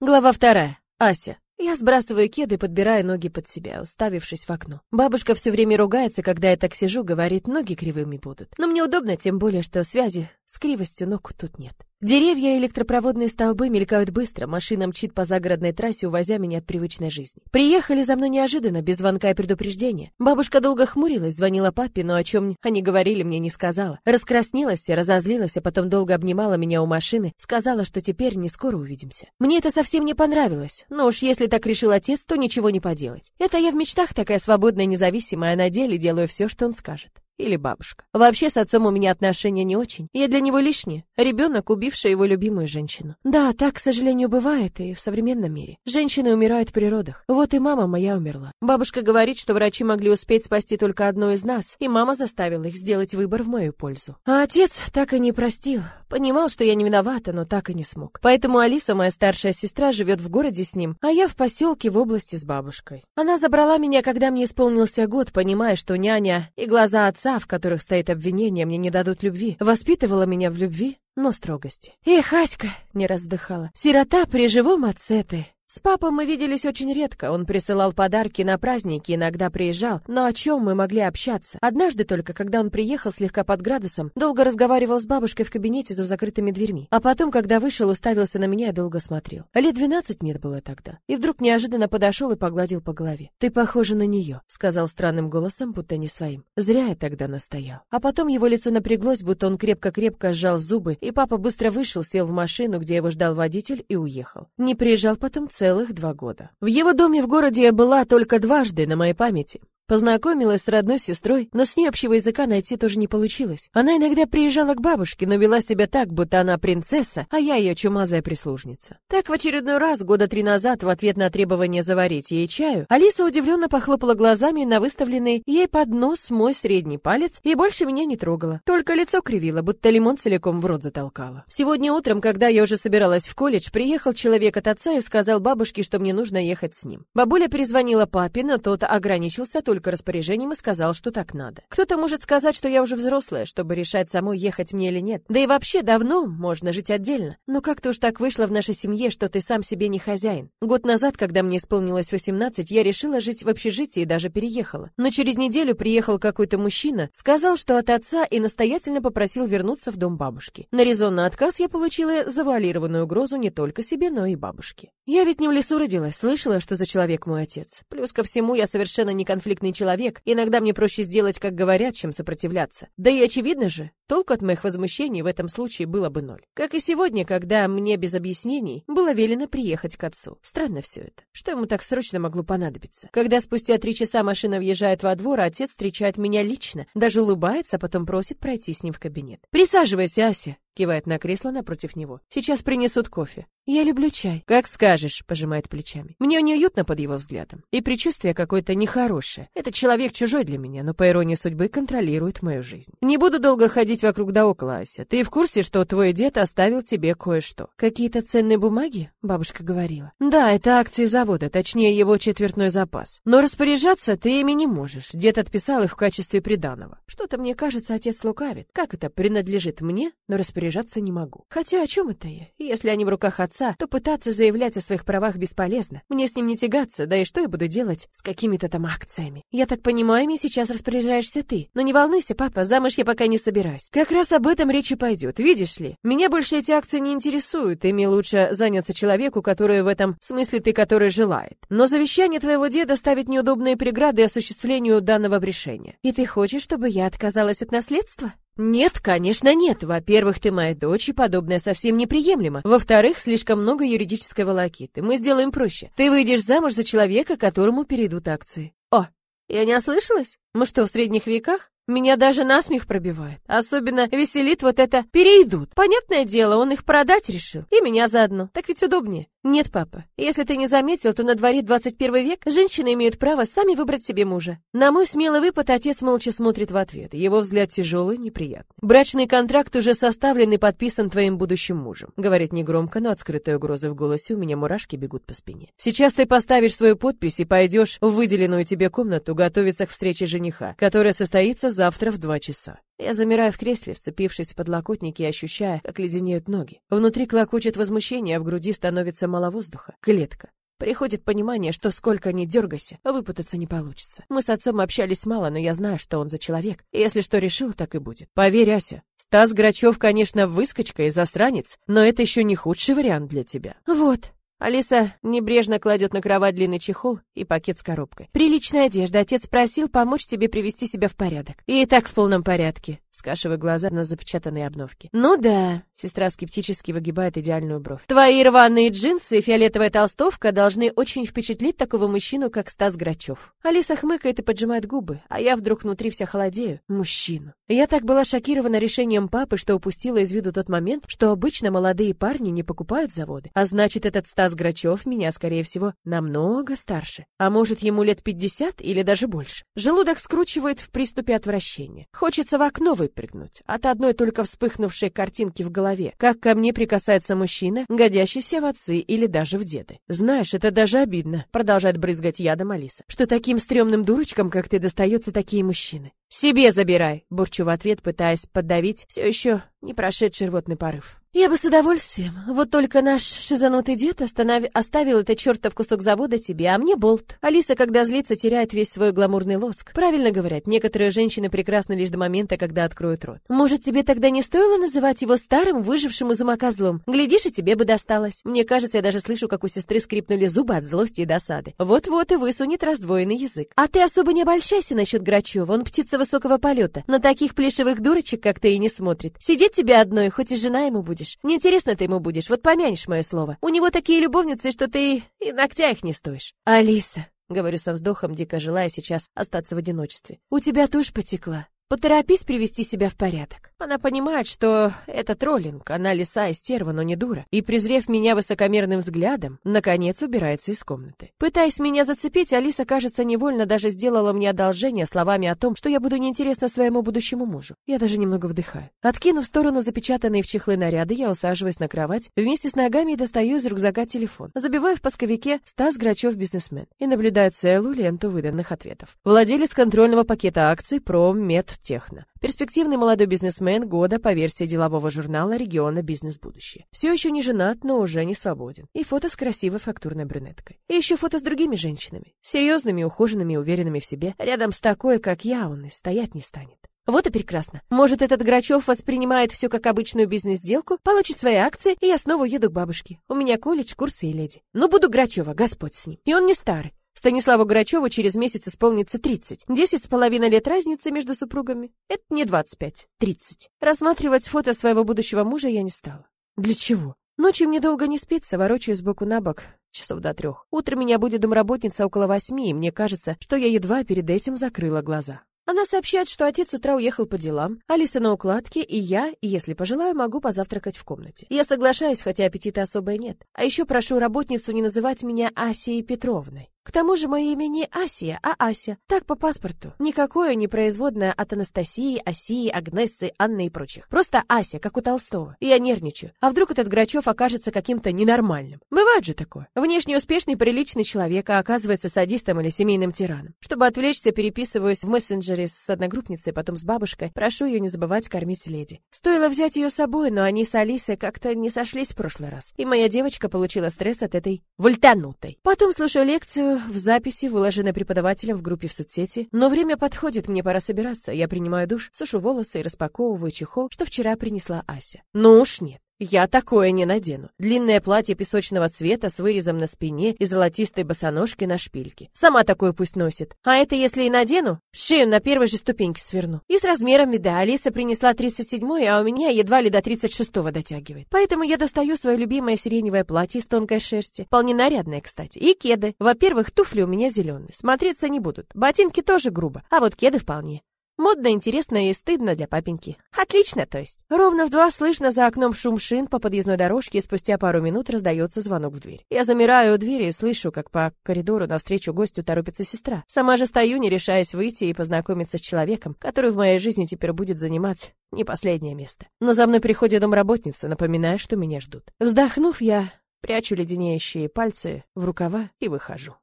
Глава вторая. Ася. Я сбрасываю кеды, подбирая ноги под себя, уставившись в окно. Бабушка все время ругается, когда я так сижу, говорит, ноги кривыми будут. Но мне удобно, тем более, что связи с кривостью ног тут нет. Деревья и электропроводные столбы мелькают быстро, машина мчит по загородной трассе, увозя меня от привычной жизни. Приехали за мной неожиданно, без звонка и предупреждения. Бабушка долго хмурилась, звонила папе, но о чем они говорили, мне не сказала. Раскраснелась и разозлилась, а потом долго обнимала меня у машины, сказала, что теперь не скоро увидимся. Мне это совсем не понравилось, но уж если так решил отец, то ничего не поделать. Это я в мечтах такая свободная, независимая, а на деле делаю все, что он скажет или бабушка. Вообще с отцом у меня отношения не очень. Я для него лишний. Ребенок, убивший его любимую женщину. Да, так, к сожалению, бывает и в современном мире. Женщины умирают при родах. Вот и мама моя умерла. Бабушка говорит, что врачи могли успеть спасти только одну из нас, и мама заставила их сделать выбор в мою пользу. А отец так и не простил. Понимал, что я не виновата, но так и не смог. Поэтому Алиса, моя старшая сестра, живет в городе с ним, а я в поселке в области с бабушкой. Она забрала меня, когда мне исполнился год, понимая, что няня и глаза отца отца, в которых стоит обвинение, мне не дадут любви. Воспитывала меня в любви, но строгости. Эх, Аська, не раздыхала. Сирота при живом отце ты. С папой мы виделись очень редко. Он присылал подарки на праздники, иногда приезжал. Но о чем мы могли общаться? Однажды только, когда он приехал слегка под градусом, долго разговаривал с бабушкой в кабинете за закрытыми дверьми. А потом, когда вышел, уставился на меня и долго смотрел. Лет двенадцать мне было тогда. И вдруг неожиданно подошел и погладил по голове. «Ты похожа на нее», — сказал странным голосом, будто не своим. Зря я тогда настоял. А потом его лицо напряглось, будто он крепко-крепко сжал зубы, и папа быстро вышел, сел в машину, где его ждал водитель, и уехал. Не приезжал потом целых два года. В его доме в городе я была только дважды на моей памяти. Познакомилась с родной сестрой, но с ней общего языка найти тоже не получилось. Она иногда приезжала к бабушке, но вела себя так, будто она принцесса, а я ее чумазая прислужница. Так в очередной раз, года три назад, в ответ на требование заварить ей чаю, Алиса удивленно похлопала глазами на выставленный ей под нос мой средний палец и больше меня не трогала. Только лицо кривило, будто лимон целиком в рот затолкала. Сегодня утром, когда я уже собиралась в колледж, приехал человек от отца и сказал бабушке, что мне нужно ехать с ним. Бабуля перезвонила папе, но тот ограничился только только распоряжением и сказал, что так надо. Кто-то может сказать, что я уже взрослая, чтобы решать самой, ехать мне или нет. Да и вообще давно можно жить отдельно. Но как-то уж так вышло в нашей семье, что ты сам себе не хозяин. Год назад, когда мне исполнилось 18, я решила жить в общежитии и даже переехала. Но через неделю приехал какой-то мужчина, сказал, что от отца и настоятельно попросил вернуться в дом бабушки. На резонный отказ я получила завуалированную угрозу не только себе, но и бабушке. Я ведь не в лесу родилась, слышала, что за человек мой отец. Плюс ко всему, я совершенно не конфликтный опытный человек, иногда мне проще сделать, как говорят, чем сопротивляться. Да и очевидно же, толку от моих возмущений в этом случае было бы ноль. Как и сегодня, когда мне без объяснений было велено приехать к отцу. Странно все это. Что ему так срочно могло понадобиться? Когда спустя три часа машина въезжает во двор, а отец встречает меня лично, даже улыбается, а потом просит пройти с ним в кабинет. «Присаживайся, Ася», кивает на кресло напротив него. Сейчас принесут кофе. Я люблю чай. Как скажешь, пожимает плечами. Мне неуютно под его взглядом. И предчувствие какое-то нехорошее. Этот человек чужой для меня, но по иронии судьбы контролирует мою жизнь. Не буду долго ходить вокруг да около, Ася. Ты в курсе, что твой дед оставил тебе кое-что? Какие-то ценные бумаги? Бабушка говорила. Да, это акции завода, точнее его четвертной запас. Но распоряжаться ты ими не можешь. Дед отписал их в качестве приданого. Что-то мне кажется, отец лукавит. Как это принадлежит мне, но распоряжаться не могу? Хотя о чем это я? Если они в руках отца, то пытаться заявлять о своих правах бесполезно. Мне с ним не тягаться, да и что я буду делать с какими-то там акциями? Я так понимаю, ими сейчас распоряжаешься ты. Но не волнуйся, папа, замуж я пока не собираюсь. Как раз об этом речь и пойдет, видишь ли? Меня больше эти акции не интересуют, ими лучше заняться человеку, который в этом смысле ты, который желает. Но завещание твоего деда ставит неудобные преграды осуществлению данного решения. И ты хочешь, чтобы я отказалась от наследства? Нет, конечно, нет. Во-первых, ты моя дочь, и подобное совсем неприемлемо. Во-вторых, слишком много юридической волокиты. Мы сделаем проще. Ты выйдешь замуж за человека, которому перейдут акции. О, я не ослышалась? Мы что, в средних веках? Меня даже насмех пробивает. Особенно веселит вот это «перейдут». Понятное дело, он их продать решил. И меня заодно. Так ведь удобнее. Нет, папа, если ты не заметил, то на дворе 21 век женщины имеют право сами выбрать себе мужа. На мой смелый выпад отец молча смотрит в ответ. Его взгляд тяжелый, неприятный. Брачный контракт уже составлен и подписан твоим будущим мужем. Говорит негромко, но от скрытой угрозы в голосе у меня мурашки бегут по спине. Сейчас ты поставишь свою подпись и пойдешь в выделенную тебе комнату готовиться к встрече жениха, которая состоится завтра в два часа. Я замираю в кресле, вцепившись в подлокотники и ощущая, как леденеют ноги. Внутри клокочет возмущение, а в груди становится мало воздуха. Клетка. Приходит понимание, что сколько ни дергайся, выпутаться не получится. Мы с отцом общались мало, но я знаю, что он за человек. И если что решил, так и будет. Поверь, Ася, Стас Грачев, конечно, выскочка и засранец, но это еще не худший вариант для тебя. Вот, Алиса небрежно кладет на кровать длинный чехол и пакет с коробкой. Приличная одежда. Отец просил помочь тебе привести себя в порядок. И так в полном порядке скашивая глаза на запечатанные обновки. «Ну да», — сестра скептически выгибает идеальную бровь. «Твои рваные джинсы и фиолетовая толстовка должны очень впечатлить такого мужчину, как Стас Грачев». Алиса хмыкает и поджимает губы, а я вдруг внутри вся холодею. Мужчину. Я так была шокирована решением папы, что упустила из виду тот момент, что обычно молодые парни не покупают заводы. А значит, этот Стас Грачев меня, скорее всего, намного старше. А может, ему лет пятьдесят или даже больше. Желудок скручивает в приступе отвращения. Хочется в окно вы выпрыгнуть от одной только вспыхнувшей картинки в голове, как ко мне прикасается мужчина, годящийся в отцы или даже в деды. Знаешь, это даже обидно, продолжает брызгать ядом Алиса, что таким стрёмным дурочкам, как ты, достаются такие мужчины. Себе забирай, бурчу в ответ, пытаясь подавить все еще не прошедший рвотный порыв. Я бы с удовольствием. Вот только наш шизанутый дед останов... оставил этот чертов кусок завода тебе, а мне болт. Алиса, когда злится, теряет весь свой гламурный лоск. Правильно говорят, некоторые женщины прекрасны лишь до момента, когда откроют рот. Может, тебе тогда не стоило называть его старым, выжившим из ума козлом? Глядишь, и тебе бы досталось. Мне кажется, я даже слышу, как у сестры скрипнули зубы от злости и досады. Вот-вот и высунет раздвоенный язык. А ты особо не обольщайся насчет Грачева, он птица высокого полета. На таких плешивых дурочек, как ты, и не смотрит. Сидеть тебе одной, хоть и жена ему будешь. Неинтересно ты ему будешь, вот помянешь мое слово. У него такие любовницы, что ты и ногтя их не стоишь. Алиса, говорю со вздохом, дико желая сейчас остаться в одиночестве. У тебя тушь потекла. Поторопись привести себя в порядок. Она понимает, что это троллинг, она лиса и стерва, но не дура. И, презрев меня высокомерным взглядом, наконец убирается из комнаты. Пытаясь меня зацепить, Алиса, кажется, невольно даже сделала мне одолжение словами о том, что я буду неинтересна своему будущему мужу. Я даже немного вдыхаю. Откинув в сторону запечатанные в чехлы наряды, я усаживаюсь на кровать, вместе с ногами достаю из рюкзака телефон. Забиваю в поисковике «Стас Грачев, бизнесмен» и наблюдаю целую ленту выданных ответов. Владелец контрольного пакета акций «Проммед Техно. Перспективный молодой бизнесмен года по версии делового журнала региона «Бизнес Будущее». Все еще не женат, но уже не свободен. И фото с красивой фактурной брюнеткой. И еще фото с другими женщинами. Серьезными, ухоженными, уверенными в себе. Рядом с такой, как я, он и стоять не станет. Вот и прекрасно. Может, этот Грачев воспринимает все как обычную бизнес-сделку, получит свои акции, и я снова еду к бабушке. У меня колледж, курсы и леди. Но буду Грачева, Господь с ним. И он не старый. Станиславу Грачеву через месяц исполнится 30. Десять с половиной лет разницы между супругами. Это не 25, 30. Рассматривать фото своего будущего мужа я не стала. Для чего? Ночью мне долго не спится, ворочаюсь сбоку на бок, часов до трех. Утром меня будет домработница около восьми, и мне кажется, что я едва перед этим закрыла глаза. Она сообщает, что отец с утра уехал по делам, Алиса на укладке, и я, если пожелаю, могу позавтракать в комнате. Я соглашаюсь, хотя аппетита особо нет. А еще прошу работницу не называть меня Асией Петровной. К тому же мое имя не Асия, а Ася. Так по паспорту. Никакое не производное от Анастасии, Асии, Агнессы, Анны и прочих. Просто Ася, как у Толстого. И я нервничаю. А вдруг этот Грачев окажется каким-то ненормальным? Бывает же такое. Внешне успешный, приличный человек, а оказывается садистом или семейным тираном. Чтобы отвлечься, переписываюсь в мессенджере с одногруппницей, потом с бабушкой. Прошу ее не забывать кормить леди. Стоило взять ее с собой, но они с Алисой как-то не сошлись в прошлый раз. И моя девочка получила стресс от этой вольтанутой. Потом слушаю лекцию, в записи, выложенной преподавателем в группе в соцсети, но время подходит, мне пора собираться. Я принимаю душ, сушу волосы и распаковываю чехол, что вчера принесла Ася. Ну уж нет. Я такое не надену. Длинное платье песочного цвета с вырезом на спине и золотистой босоножки на шпильке. Сама такое пусть носит. А это если и надену, шею на первой же ступеньке сверну. И с размерами, да, Алиса принесла 37 а у меня едва ли до 36-го дотягивает. Поэтому я достаю свое любимое сиреневое платье из тонкой шерсти. Вполне нарядное, кстати. И кеды. Во-первых, туфли у меня зеленые. Смотреться не будут. Ботинки тоже грубо. А вот кеды вполне. Модно, интересно и стыдно для папеньки. Отлично, то есть. Ровно в два слышно за окном шум шин по подъездной дорожке, и спустя пару минут раздается звонок в дверь. Я замираю у двери и слышу, как по коридору навстречу гостю торопится сестра. Сама же стою, не решаясь выйти и познакомиться с человеком, который в моей жизни теперь будет занимать не последнее место. Но за мной приходит домработница, напоминая, что меня ждут. Вздохнув, я прячу леденеющие пальцы в рукава и выхожу.